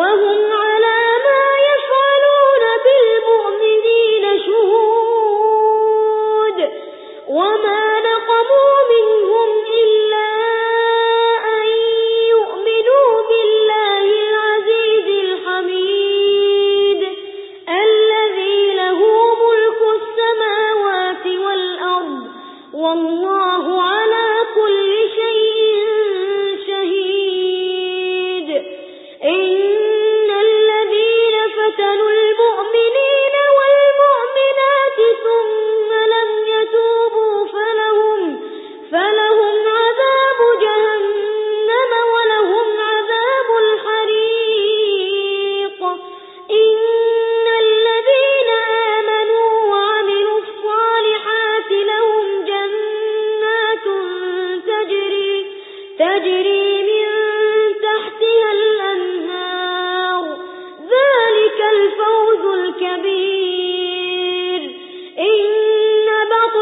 وهم فَتَنُوا الْمُؤْمِنِينَ وَالْمُؤْمِنَاتِ ثُمَّ لَمْ يَتُوبُوا فَلَهُمْ, فلهم عَذَابُ جَهَنَّمَ وَلَهُمْ عَذَابُ الْحَرِيقِ. إِنَّ الَّذِينَ آمَنُوا وَعَمِلُوا الصَّالِحَاتِ لَهُمْ جَنَّاتٌ تَجْرِي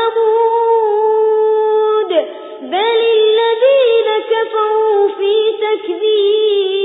ثمود. بَلِ الَّذِينَ كَفَرُوا فِي تَكْذِيبٍ